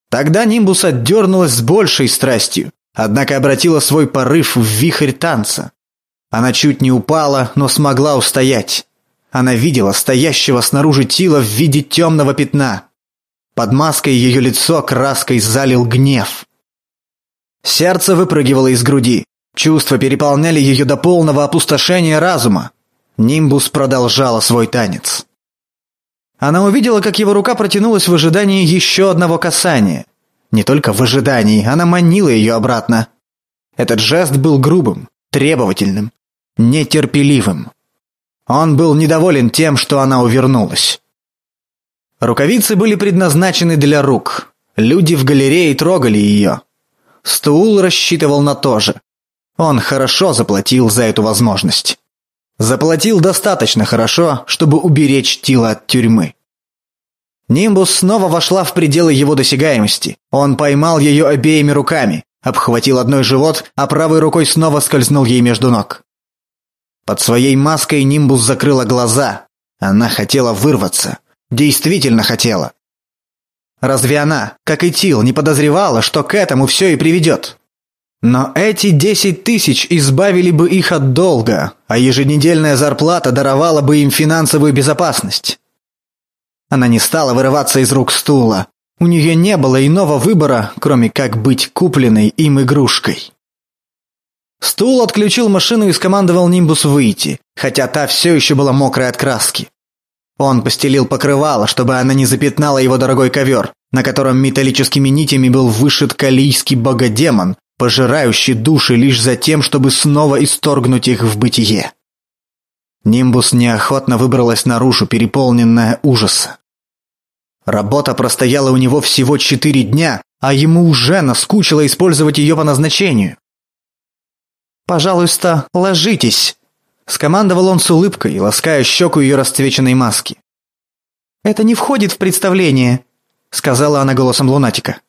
Тогда Нимбус отдернулась с большей страстью, однако обратила свой порыв в вихрь танца. Она чуть не упала, но смогла устоять. Она видела стоящего снаружи Тила в виде темного пятна. Под маской ее лицо краской залил гнев. Сердце выпрыгивало из груди. Чувства переполняли ее до полного опустошения разума. Нимбус продолжала свой танец. Она увидела, как его рука протянулась в ожидании еще одного касания. Не только в ожидании, она манила ее обратно. Этот жест был грубым, требовательным, нетерпеливым. Он был недоволен тем, что она увернулась. Рукавицы были предназначены для рук. Люди в галерее трогали ее. Стул рассчитывал на то же. Он хорошо заплатил за эту возможность. Заплатил достаточно хорошо, чтобы уберечь Тила от тюрьмы. Нимбус снова вошла в пределы его досягаемости. Он поймал ее обеими руками, обхватил одной живот, а правой рукой снова скользнул ей между ног. Под своей маской Нимбус закрыла глаза. Она хотела вырваться. Действительно хотела. Разве она, как и Тил, не подозревала, что к этому все и приведет? Но эти десять тысяч избавили бы их от долга, а еженедельная зарплата даровала бы им финансовую безопасность. Она не стала вырываться из рук стула. У нее не было иного выбора, кроме как быть купленной им игрушкой. Стул отключил машину и скомандовал Нимбус выйти, хотя та все еще была мокрая от краски. Он постелил покрывало, чтобы она не запятнала его дорогой ковер, на котором металлическими нитями был вышит калийский богодемон, пожирающий души лишь за тем, чтобы снова исторгнуть их в бытие. Нимбус неохотно выбралась наружу, переполненная ужаса. Работа простояла у него всего четыре дня, а ему уже наскучило использовать ее по назначению. «Пожалуйста, ложитесь», Скомандовал он с улыбкой, лаская щеку ее расцвеченной маски. «Это не входит в представление», — сказала она голосом лунатика.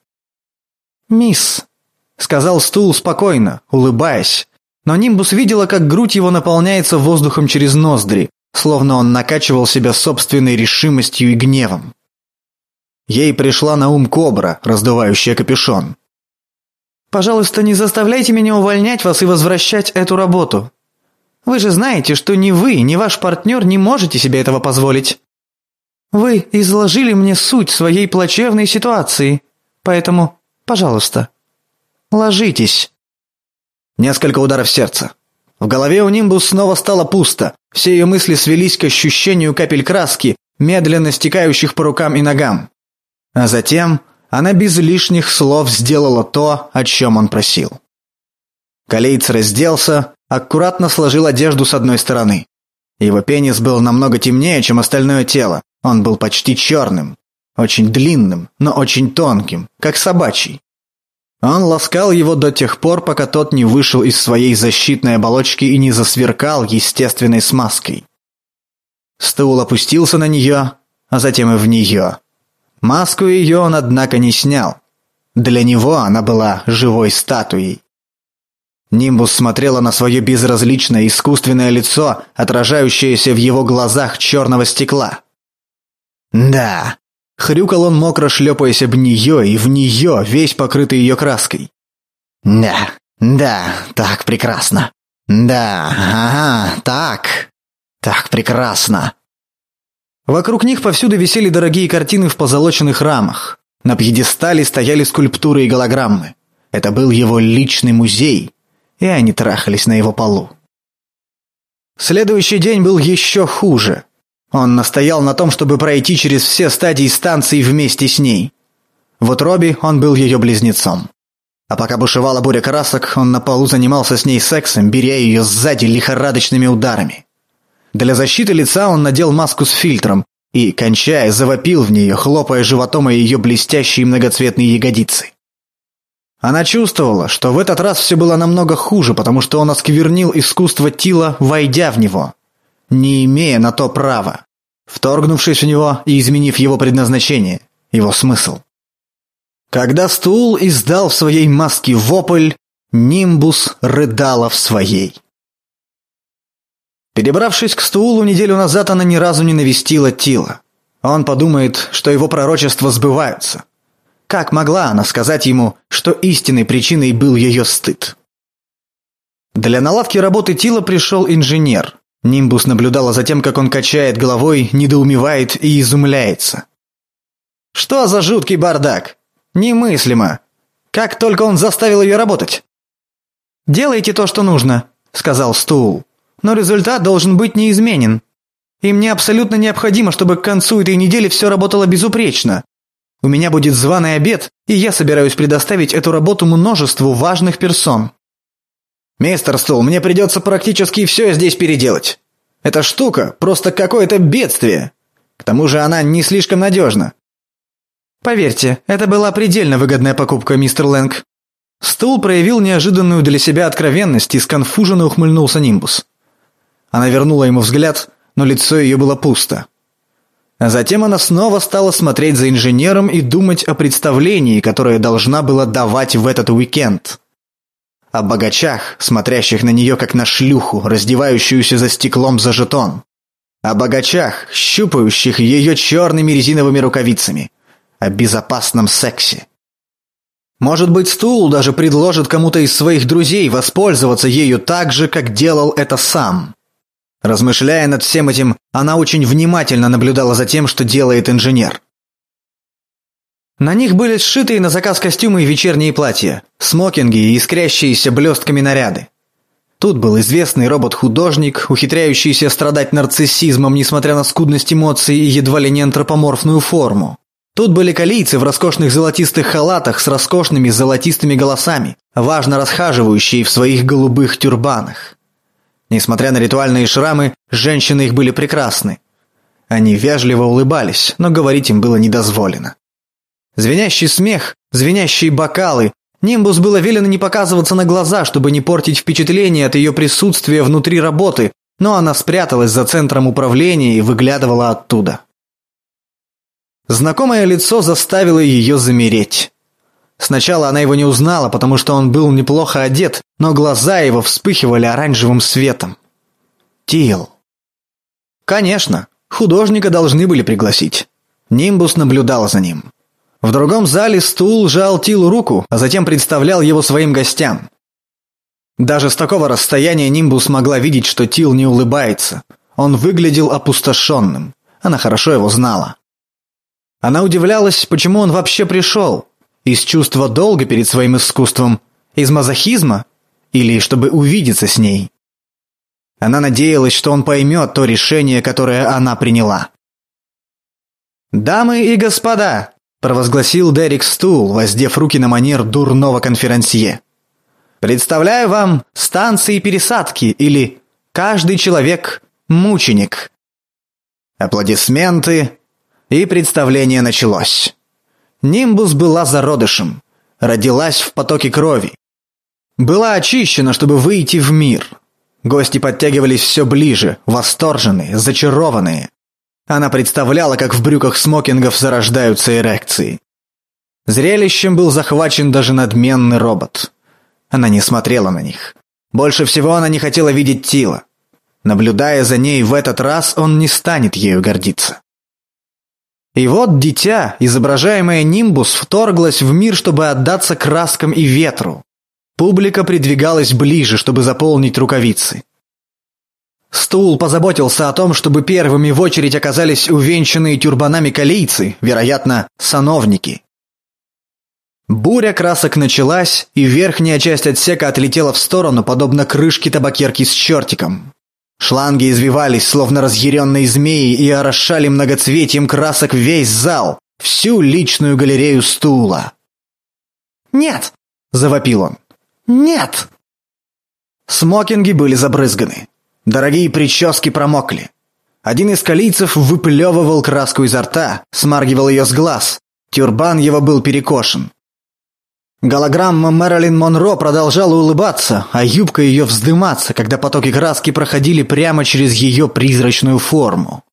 «Мисс», — сказал стул спокойно, улыбаясь, но Нимбус видела, как грудь его наполняется воздухом через ноздри, словно он накачивал себя собственной решимостью и гневом. Ей пришла на ум кобра, раздувающая капюшон. «Пожалуйста, не заставляйте меня увольнять вас и возвращать эту работу. Вы же знаете, что ни вы, ни ваш партнер не можете себе этого позволить. Вы изложили мне суть своей плачевной ситуации, поэтому, пожалуйста, ложитесь». Несколько ударов сердца. В голове у Нимбус снова стало пусто. Все ее мысли свелись к ощущению капель краски, медленно стекающих по рукам и ногам. А затем она без лишних слов сделала то, о чем он просил. Калейц разделся, аккуратно сложил одежду с одной стороны. Его пенис был намного темнее, чем остальное тело. Он был почти черным. Очень длинным, но очень тонким, как собачий. Он ласкал его до тех пор, пока тот не вышел из своей защитной оболочки и не засверкал естественной смазкой. Стул опустился на нее, а затем и в нее. Маску ее он, однако, не снял. Для него она была живой статуей. Нимбус смотрела на свое безразличное искусственное лицо, отражающееся в его глазах черного стекла. «Да», — хрюкал он, мокро шлепаясь об нее, и в нее, весь покрытый ее краской. «Да, да, так прекрасно. Да, ага, так, так прекрасно». Вокруг них повсюду висели дорогие картины в позолоченных рамах. На пьедестале стояли скульптуры и голограммы. Это был его личный музей, и они трахались на его полу. Следующий день был еще хуже. Он настоял на том, чтобы пройти через все стадии станции вместе с ней. В утробе он был ее близнецом. А пока бушевала буря красок, он на полу занимался с ней сексом, беря ее сзади лихорадочными ударами. Для защиты лица он надел маску с фильтром и, кончая, завопил в нее, хлопая животом о ее блестящие многоцветные ягодицы. Она чувствовала, что в этот раз все было намного хуже, потому что он осквернил искусство Тила, войдя в него, не имея на то права, вторгнувшись в него и изменив его предназначение, его смысл. Когда стул издал в своей маске вопль, Нимбус рыдала в своей. Перебравшись к стулу неделю назад, она ни разу не навестила Тила. Он подумает, что его пророчества сбываются. Как могла она сказать ему, что истинной причиной был ее стыд? Для наладки работы Тила пришел инженер. Нимбус наблюдала за тем, как он качает головой, недоумевает и изумляется. «Что за жуткий бардак? Немыслимо! Как только он заставил ее работать!» «Делайте то, что нужно», — сказал Стул. «Но результат должен быть неизменен. И мне абсолютно необходимо, чтобы к концу этой недели все работало безупречно. У меня будет званый обед, и я собираюсь предоставить эту работу множеству важных персон». «Мистер Стул, мне придется практически все здесь переделать. Эта штука просто какое-то бедствие. К тому же она не слишком надежна». «Поверьте, это была предельно выгодная покупка, мистер Лэнг. Стул проявил неожиданную для себя откровенность и сконфуженно ухмыльнулся Нимбус. Она вернула ему взгляд, но лицо ее было пусто. А затем она снова стала смотреть за инженером и думать о представлении, которое должна была давать в этот уикенд. О богачах, смотрящих на нее как на шлюху, раздевающуюся за стеклом за жетон. О богачах, щупающих ее черными резиновыми рукавицами. О безопасном сексе. Может быть, стул даже предложит кому-то из своих друзей воспользоваться ею так же, как делал это сам. Размышляя над всем этим, она очень внимательно наблюдала за тем, что делает инженер. На них были сшитые на заказ костюмы и вечерние платья, смокинги и искрящиеся блестками наряды. Тут был известный робот-художник, ухитряющийся страдать нарциссизмом, несмотря на скудность эмоций и едва ли не антропоморфную форму. Тут были калийцы в роскошных золотистых халатах с роскошными золотистыми голосами, важно расхаживающие в своих голубых тюрбанах. Несмотря на ритуальные шрамы, женщины их были прекрасны. Они вежливо улыбались, но говорить им было недозволено. Звенящий смех, звенящие бокалы. Нимбус было велено не показываться на глаза, чтобы не портить впечатление от ее присутствия внутри работы, но она спряталась за центром управления и выглядывала оттуда. Знакомое лицо заставило ее замереть. Сначала она его не узнала, потому что он был неплохо одет, но глаза его вспыхивали оранжевым светом. Тил. Конечно, художника должны были пригласить. Нимбус наблюдал за ним. В другом зале стул жал Тилу руку, а затем представлял его своим гостям. Даже с такого расстояния Нимбус могла видеть, что Тил не улыбается. Он выглядел опустошенным. Она хорошо его знала. Она удивлялась, почему он вообще пришел. Из чувства долга перед своим искусством? Из мазохизма? Или чтобы увидеться с ней? Она надеялась, что он поймет то решение, которое она приняла. «Дамы и господа!» – провозгласил Дерек Стул, воздев руки на манер дурного конферансье. «Представляю вам станции пересадки или «Каждый человек – мученик». Аплодисменты, и представление началось. Нимбус была зародышем, родилась в потоке крови. Была очищена, чтобы выйти в мир. Гости подтягивались все ближе, восторженные, зачарованные. Она представляла, как в брюках смокингов зарождаются эрекции. Зрелищем был захвачен даже надменный робот. Она не смотрела на них. Больше всего она не хотела видеть Тила. Наблюдая за ней в этот раз, он не станет ею гордиться. И вот дитя, изображаемое Нимбус, вторглось в мир, чтобы отдаться краскам и ветру. Публика придвигалась ближе, чтобы заполнить рукавицы. Стул позаботился о том, чтобы первыми в очередь оказались увенчанные тюрбанами калийцы, вероятно, сановники. Буря красок началась, и верхняя часть отсека отлетела в сторону, подобно крышке табакерки с чертиком. Шланги извивались, словно разъяренные змеи, и орошали многоцветием красок весь зал, всю личную галерею стула. «Нет!» – завопил он. «Нет!» Смокинги были забрызганы. Дорогие прически промокли. Один из калийцев выплевывал краску изо рта, смаргивал ее с глаз. Тюрбан его был перекошен. Голограмма Мэрилин Монро продолжала улыбаться, а юбка ее вздыматься, когда потоки краски проходили прямо через ее призрачную форму.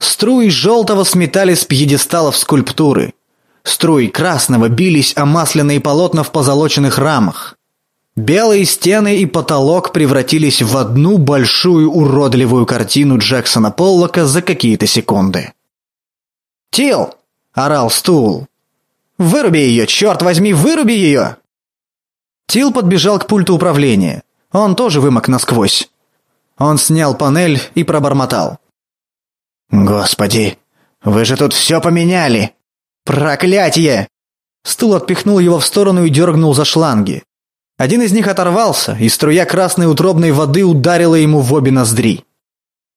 Струи желтого сметали с пьедесталов скульптуры. Струи красного бились о масляные полотна в позолоченных рамах. Белые стены и потолок превратились в одну большую уродливую картину Джексона Поллока за какие-то секунды. «Тил!» – орал Стул. «Выруби ее, черт возьми, выруби ее!» Тил подбежал к пульту управления. Он тоже вымок насквозь. Он снял панель и пробормотал. «Господи, вы же тут все поменяли!» «Проклятие!» Стул отпихнул его в сторону и дергнул за шланги. Один из них оторвался, и струя красной утробной воды ударила ему в обе ноздри.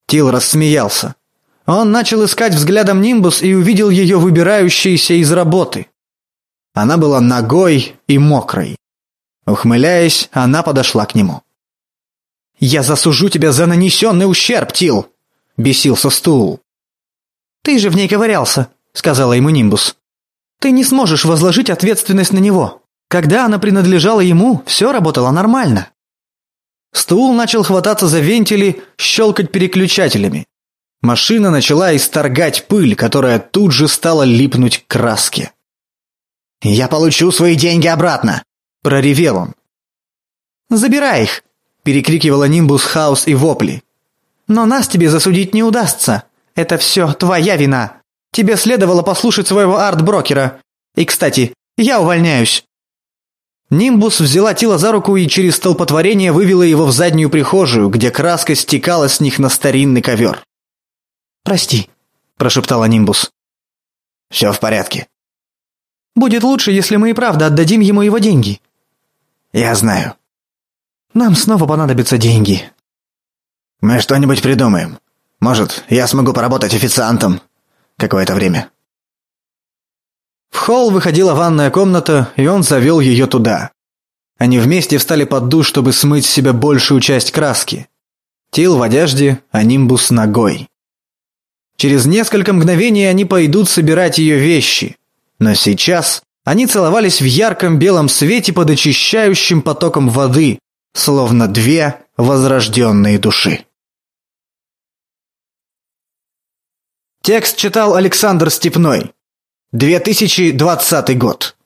Тил рассмеялся. Он начал искать взглядом Нимбус и увидел ее выбирающейся из работы. Она была ногой и мокрой. Ухмыляясь, она подошла к нему. «Я засужу тебя за нанесенный ущерб, Тил!» – бесился стул. «Ты же в ней ковырялся», – сказала ему Нимбус. «Ты не сможешь возложить ответственность на него. Когда она принадлежала ему, все работало нормально». Стул начал хвататься за вентили, щелкать переключателями. Машина начала исторгать пыль, которая тут же стала липнуть к краске. «Я получу свои деньги обратно!» – проревел он. «Забирай их!» – перекрикивала Нимбус хаос и вопли. «Но нас тебе засудить не удастся. Это все твоя вина. Тебе следовало послушать своего арт-брокера. И, кстати, я увольняюсь». Нимбус взяла Тила за руку и через столпотворение вывела его в заднюю прихожую, где краска стекала с них на старинный ковер. «Прости», – прошептала Нимбус. «Все в порядке». «Будет лучше, если мы и правда отдадим ему его деньги». «Я знаю». «Нам снова понадобятся деньги». «Мы что-нибудь придумаем. Может, я смогу поработать официантом какое-то время». В холл выходила ванная комната, и он завел ее туда. Они вместе встали под душ, чтобы смыть с себя большую часть краски. Тил в одежде, а Нимбус ногой. Через несколько мгновений они пойдут собирать ее вещи. Но сейчас они целовались в ярком белом свете под очищающим потоком воды, словно две возрожденные души. Текст читал Александр Степной. 2020 год.